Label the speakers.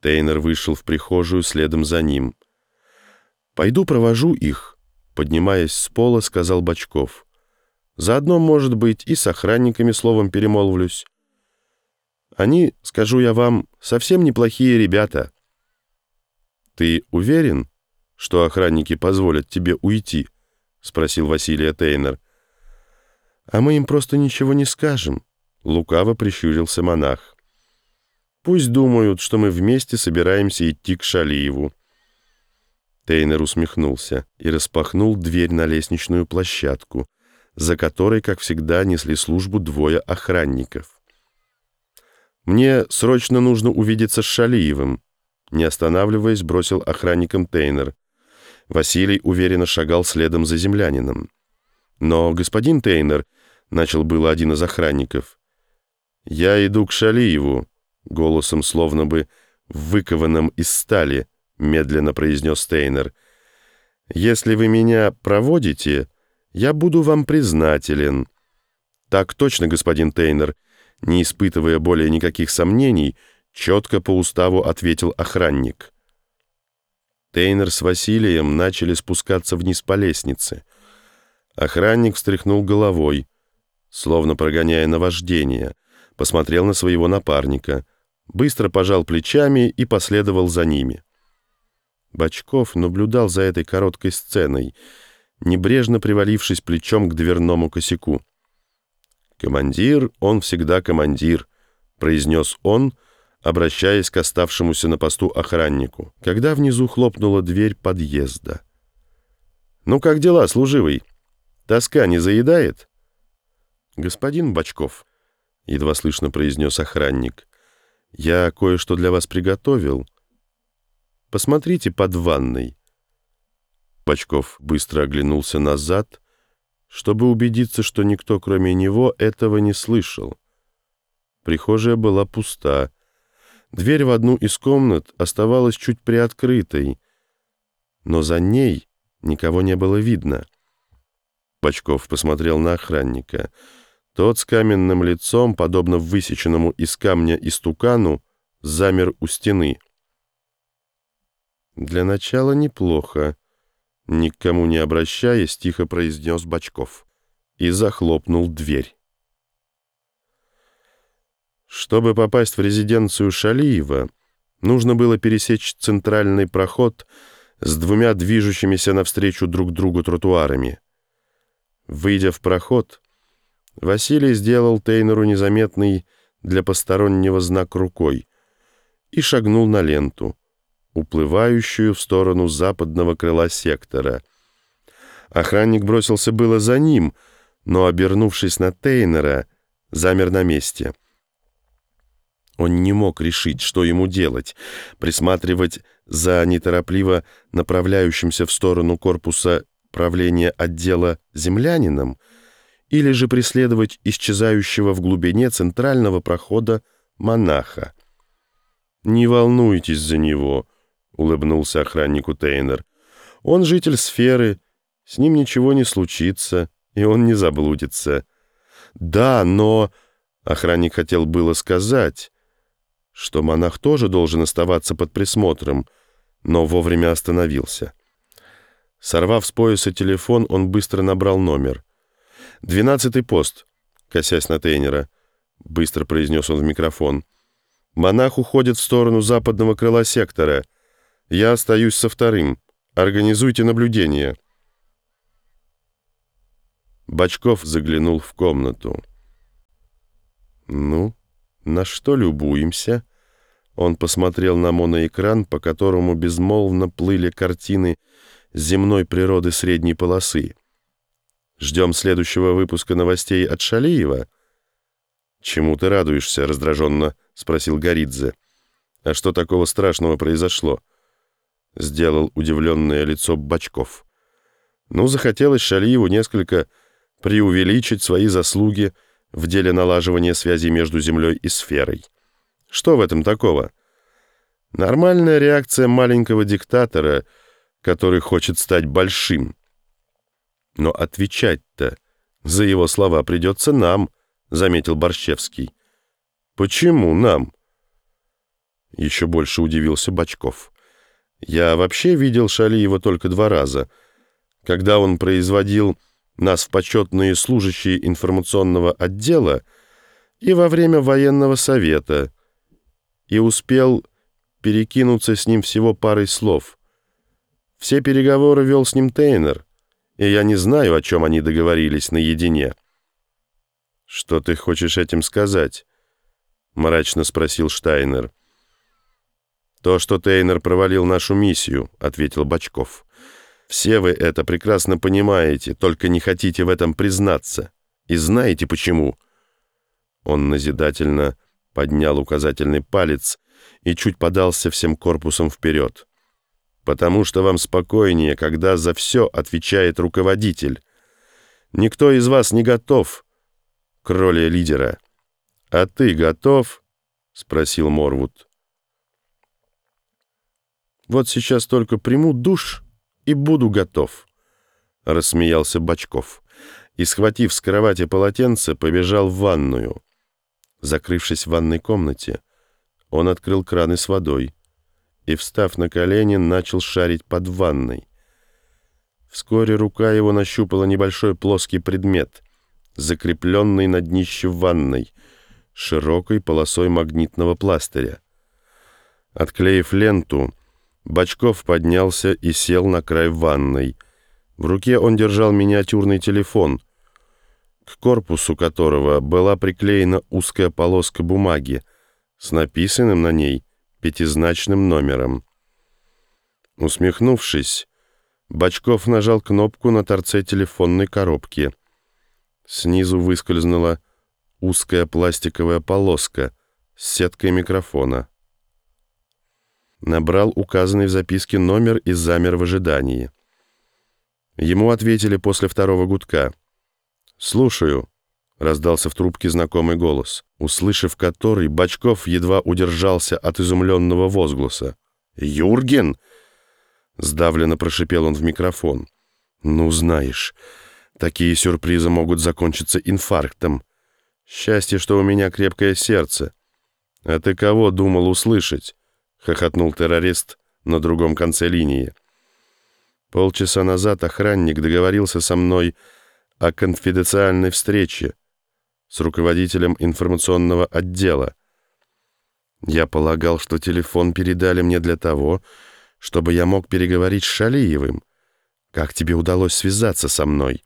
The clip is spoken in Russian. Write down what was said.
Speaker 1: Тейнер вышел в прихожую следом за ним. «Пойду провожу их», — поднимаясь с пола, сказал Бочков. «Заодно, может быть, и с охранниками словом перемолвлюсь. Они, скажу я вам, совсем неплохие ребята». «Ты уверен, что охранники позволят тебе уйти?» — спросил Василия Тейнер. «А мы им просто ничего не скажем», — лукаво прищурился монах. «Пусть думают, что мы вместе собираемся идти к Шалиеву». Тейнер усмехнулся и распахнул дверь на лестничную площадку, за которой, как всегда, несли службу двое охранников. «Мне срочно нужно увидеться с Шалиевым», — не останавливаясь, бросил охранником Тейнер. Василий уверенно шагал следом за землянином. «Но, господин Тейнер», — начал было один из охранников, — «я иду к Шалиеву», — голосом словно бы выкованным из стали, — медленно произнес Тейнер. «Если вы меня проводите, я буду вам признателен». «Так точно, господин Тейнер», не испытывая более никаких сомнений, четко по уставу ответил охранник. Тейнер с Василием начали спускаться вниз по лестнице. Охранник встряхнул головой, словно прогоняя наваждение, посмотрел на своего напарника, быстро пожал плечами и последовал за ними. Бочков наблюдал за этой короткой сценой, небрежно привалившись плечом к дверному косяку. «Командир, он всегда командир», — произнес он, обращаясь к оставшемуся на посту охраннику, когда внизу хлопнула дверь подъезда. «Ну как дела, служивый? Тоска не заедает?» «Господин Бочков», — едва слышно произнес охранник, — «я кое-что для вас приготовил. Посмотрите под ванной». Бочков быстро оглянулся назад, чтобы убедиться, что никто, кроме него, этого не слышал. Прихожая была пуста. Дверь в одну из комнат оставалась чуть приоткрытой, но за ней никого не было видно. Бочков посмотрел на охранника. Тот с каменным лицом, подобно высеченному из камня истукану, замер у стены. «Для начала неплохо», — никому не обращаясь, тихо произнес Бочков и захлопнул дверь. Чтобы попасть в резиденцию Шалиева, нужно было пересечь центральный проход с двумя движущимися навстречу друг другу тротуарами. Выйдя в проход, Василий сделал Тейнеру незаметный для постороннего знак рукой и шагнул на ленту, уплывающую в сторону западного крыла сектора. Охранник бросился было за ним, но, обернувшись на Тейнера, замер на месте — он не мог решить, что ему делать, присматривать за неторопливо направляющимся в сторону корпуса правления отдела землянином или же преследовать исчезающего в глубине центрального прохода монаха. «Не волнуйтесь за него», — улыбнулся охраннику Тейнер. «Он житель сферы, с ним ничего не случится, и он не заблудится». «Да, но...» — охранник хотел было сказать что монах тоже должен оставаться под присмотром, но вовремя остановился. Сорвав с пояса телефон, он быстро набрал номер. «Двенадцатый пост», — косясь на Тейнера, — быстро произнес он в микрофон. «Монах уходит в сторону западного крыла сектора. Я остаюсь со вторым. Организуйте наблюдение». Бочков заглянул в комнату. «Ну, на что любуемся?» Он посмотрел на моноэкран, по которому безмолвно плыли картины земной природы средней полосы. «Ждем следующего выпуска новостей от Шалиева?» «Чему ты радуешься?» — раздраженно спросил Горидзе. «А что такого страшного произошло?» Сделал удивленное лицо Бачков. «Ну, захотелось Шалиеву несколько преувеличить свои заслуги в деле налаживания связи между Землей и сферой». Что в этом такого? Нормальная реакция маленького диктатора, который хочет стать большим. Но отвечать-то за его слова придется нам, заметил Борщевский. Почему нам? Еще больше удивился Бочков. Я вообще видел Шалиева только два раза. Когда он производил нас в почетные служащие информационного отдела и во время военного совета, и успел перекинуться с ним всего парой слов. Все переговоры вел с ним Тейнер, и я не знаю, о чем они договорились наедине. «Что ты хочешь этим сказать?» — мрачно спросил Штайнер. «То, что Тейнер провалил нашу миссию», — ответил Бочков. «Все вы это прекрасно понимаете, только не хотите в этом признаться. И знаете почему?» Он назидательно поднял указательный палец и чуть подался всем корпусом вперед. «Потому что вам спокойнее, когда за все отвечает руководитель. Никто из вас не готов к роли лидера. А ты готов?» — спросил Морвуд. «Вот сейчас только приму душ и буду готов», — рассмеялся Бочков. И, схватив с кровати полотенце, побежал в ванную. Закрывшись в ванной комнате, он открыл краны с водой и, встав на колени, начал шарить под ванной. Вскоре рука его нащупала небольшой плоский предмет, закрепленный на днище ванной, широкой полосой магнитного пластыря. Отклеив ленту, Бочков поднялся и сел на край ванной. В руке он держал миниатюрный телефон, к корпусу которого была приклеена узкая полоска бумаги, с написанным на ней пятизначным номером. Усмехнувшись, Бочков нажал кнопку на торце телефонной коробки. Снизу выскользнула узкая пластиковая полоска с сеткой микрофона. Набрал указанный в записке номер и замер в ожидании. Ему ответили после второго гудка. «Слушаю», — раздался в трубке знакомый голос, услышав который, Бочков едва удержался от изумленного возгласа. «Юрген!» — сдавленно прошипел он в микрофон. «Ну, знаешь, такие сюрпризы могут закончиться инфарктом. Счастье, что у меня крепкое сердце. А ты кого думал услышать?» — хохотнул террорист на другом конце линии. Полчаса назад охранник договорился со мной о конфиденциальной встрече с руководителем информационного отдела. Я полагал, что телефон передали мне для того, чтобы я мог переговорить с Шалиевым. Как тебе удалось связаться со мной?»